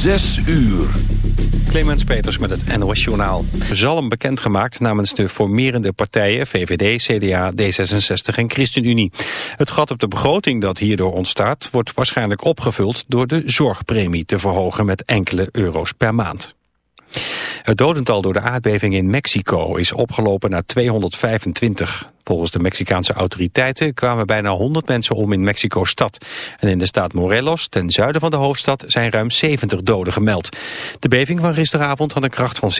Zes uur. Clemens Peters met het NOS Journaal. Zalm bekendgemaakt namens de formerende partijen VVD, CDA, D66 en ChristenUnie. Het gat op de begroting dat hierdoor ontstaat... wordt waarschijnlijk opgevuld door de zorgpremie te verhogen met enkele euro's per maand. Het dodental door de aardbeving in Mexico is opgelopen naar 225. Volgens de Mexicaanse autoriteiten kwamen bijna 100 mensen om in Mexico-stad. En in de staat Morelos, ten zuiden van de hoofdstad, zijn ruim 70 doden gemeld. De beving van gisteravond had een kracht van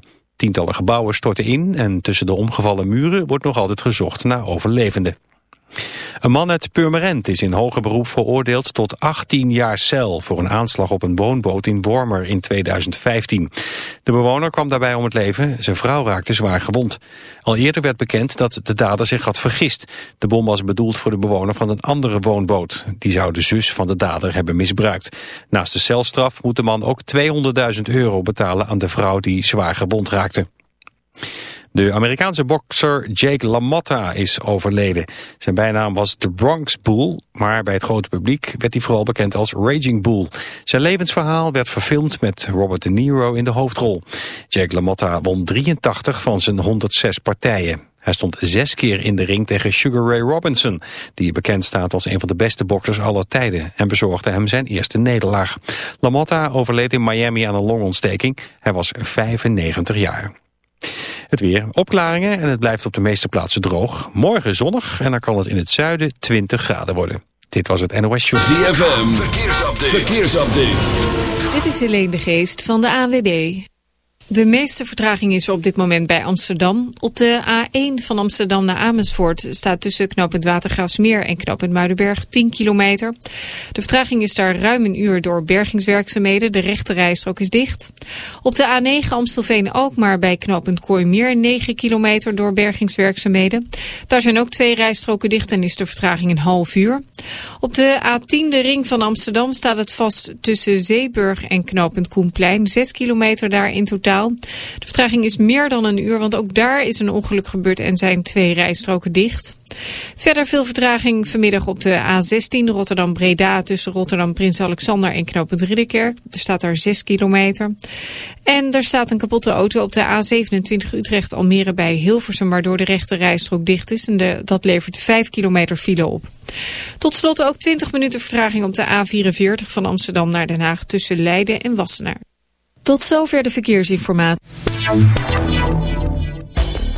7,1. Tientallen gebouwen stortten in en tussen de omgevallen muren wordt nog altijd gezocht naar overlevenden. Een man uit Purmerend is in hoger beroep veroordeeld tot 18 jaar cel voor een aanslag op een woonboot in Wormer in 2015. De bewoner kwam daarbij om het leven, zijn vrouw raakte zwaar gewond. Al eerder werd bekend dat de dader zich had vergist. De bom was bedoeld voor de bewoner van een andere woonboot. Die zou de zus van de dader hebben misbruikt. Naast de celstraf moet de man ook 200.000 euro betalen aan de vrouw die zwaar gewond raakte. De Amerikaanse bokser Jake LaMotta is overleden. Zijn bijnaam was The Bronx Bull, maar bij het grote publiek werd hij vooral bekend als Raging Bull. Zijn levensverhaal werd verfilmd met Robert De Niro in de hoofdrol. Jake LaMotta won 83 van zijn 106 partijen. Hij stond zes keer in de ring tegen Sugar Ray Robinson, die bekend staat als een van de beste boksers aller tijden, en bezorgde hem zijn eerste nederlaag. LaMotta overleed in Miami aan een longontsteking. Hij was 95 jaar. Het weer, opklaringen en het blijft op de meeste plaatsen droog. Morgen zonnig en dan kan het in het zuiden 20 graden worden. Dit was het NOS Show. ZFM, verkeersupdate. verkeersupdate. Dit is Helene de Geest van de ANWB. De meeste vertraging is er op dit moment bij Amsterdam. Op de A1 van Amsterdam naar Amersfoort staat tussen knooppunt Watergraafsmeer en knooppunt Muidenberg 10 kilometer. De vertraging is daar ruim een uur door bergingswerkzaamheden. De rechte rijstrook is dicht. Op de A9 Amstelveen-Alkmaar bij knooppunt Kooimeer 9 kilometer door bergingswerkzaamheden. Daar zijn ook twee rijstroken dicht en is de vertraging een half uur. Op de A10 de ring van Amsterdam staat het vast tussen Zeeburg en knooppunt Koenplein. 6 kilometer daar in totaal. De vertraging is meer dan een uur, want ook daar is een ongeluk gebeurd en zijn twee rijstroken dicht. Verder veel vertraging vanmiddag op de A16 Rotterdam-Breda tussen Rotterdam-Prins Alexander en knooppunt Ridderkerk. Er staat daar 6 kilometer. En er staat een kapotte auto op de A27 Utrecht-Almere bij Hilversum waardoor de rechte rijstrook dicht is. En dat levert 5 kilometer file op. Tot slot ook 20 minuten vertraging op de A44 van Amsterdam naar Den Haag tussen Leiden en Wassenaar. Tot zover de verkeersinformatie.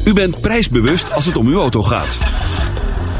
U bent prijsbewust als het om uw auto gaat.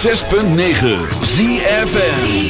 106.9 ZFM.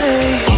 Hey.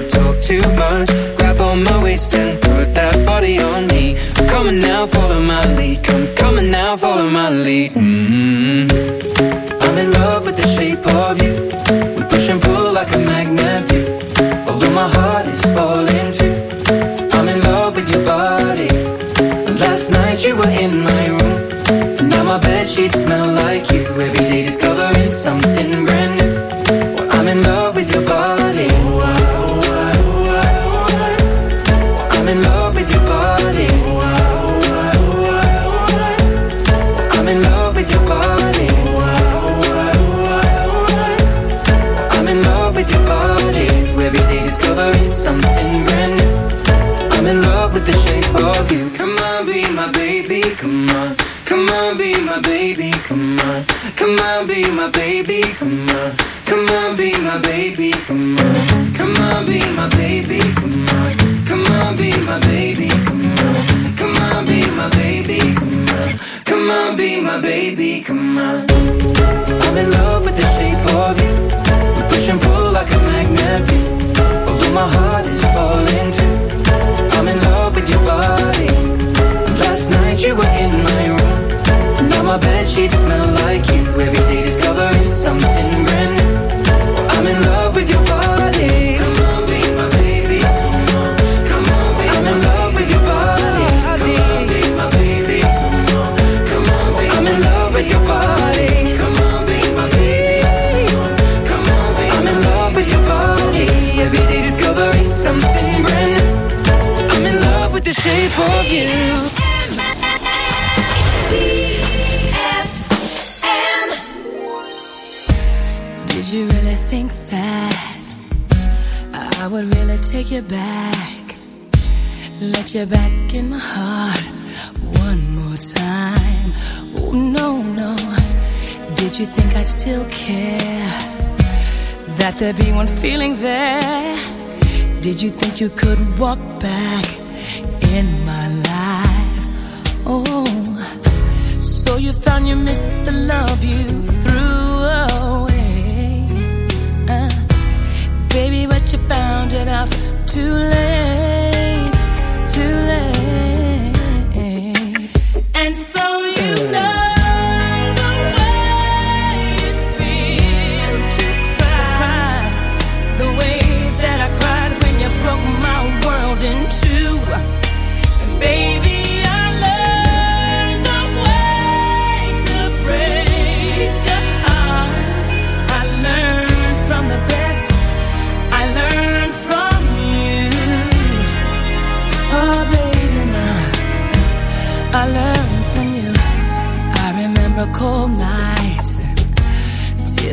enough to live.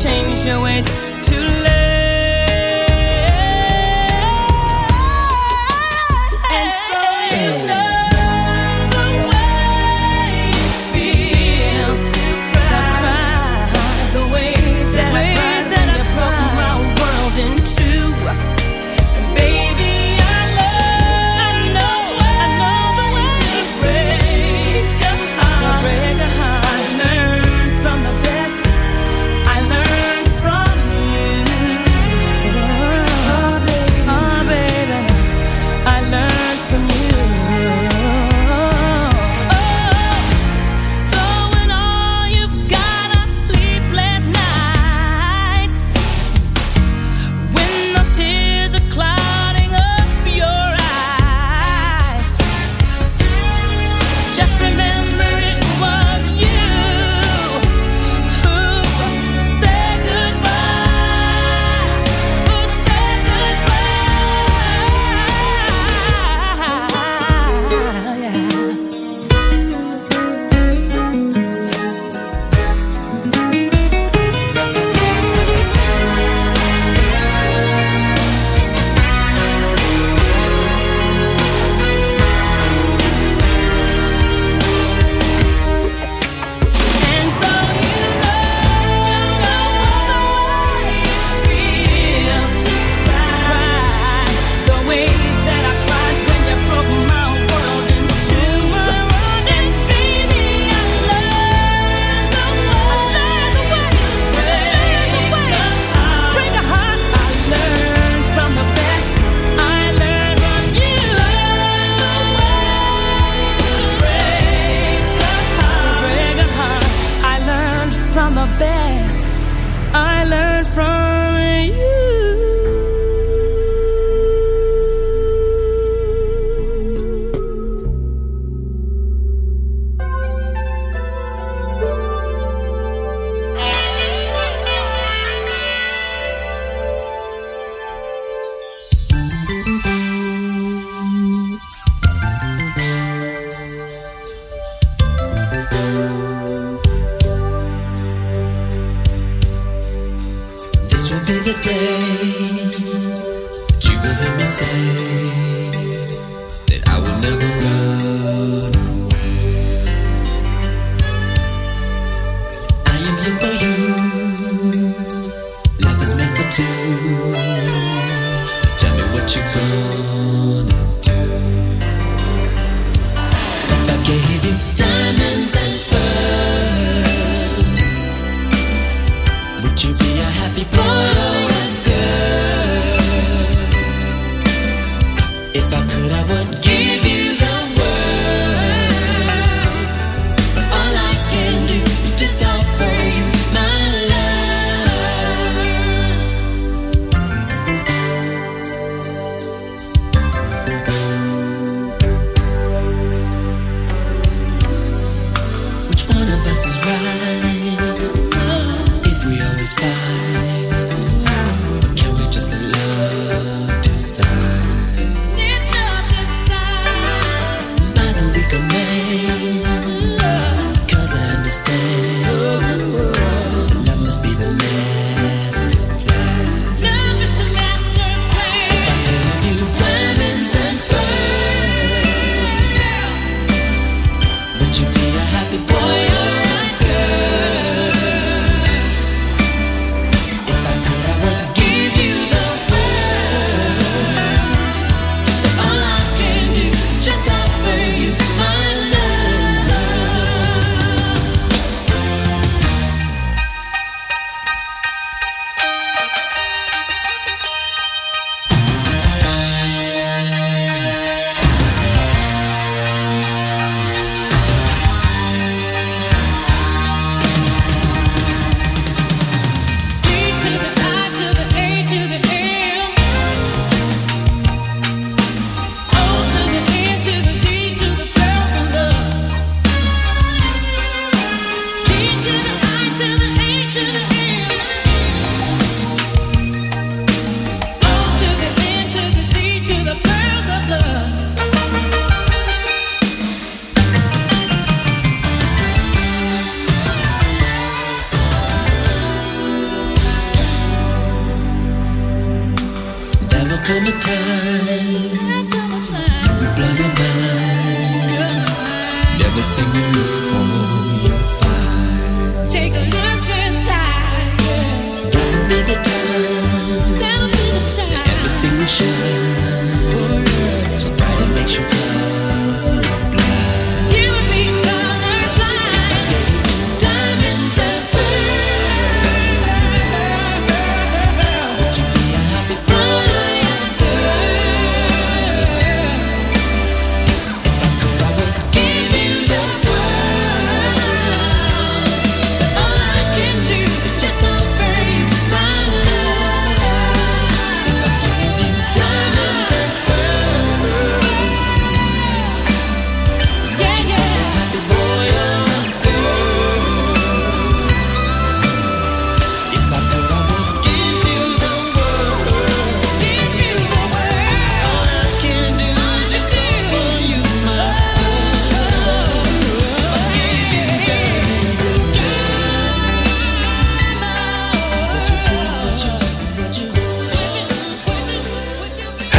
change your ways. will be the day that you will hear me say.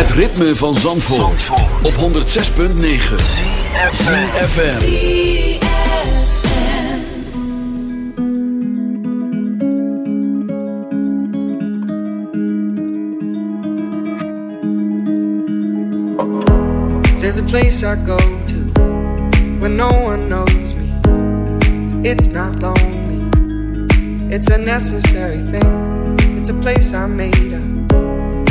Het ritme van Zandvoort, op 106.9 FM. There's a place I go to when no one knows me. It's not lonely, it's a necessary thing. It's a place I made up.